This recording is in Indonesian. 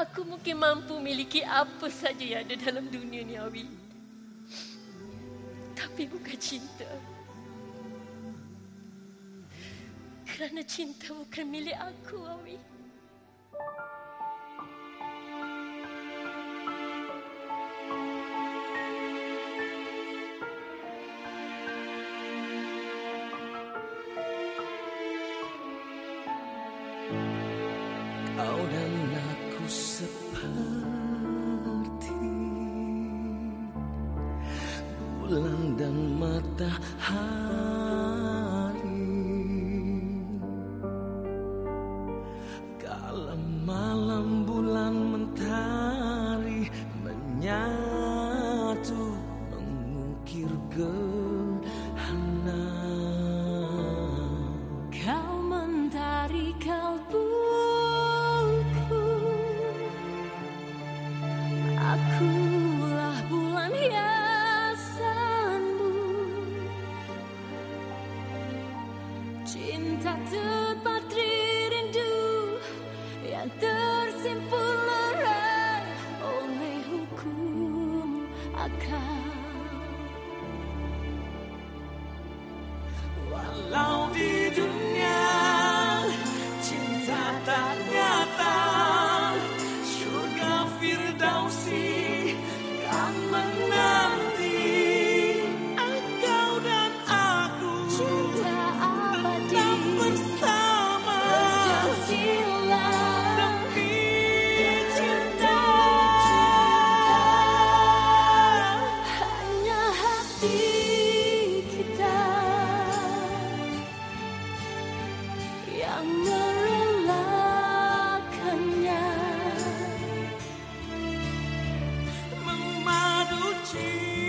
Aku mungkin mampu miliki apa saja yang ada dalam dunia ni, Awi. Tapi bukan cinta. Kerana cinta bukan milik aku, Awi. Seperti bulan dan matahari. Kala malam bulan mentari menyatu mengukir gerhana. Akulah bulan hiasanmu. Cinta tepat rindu Yang tersimpul lerai oleh hukum akan she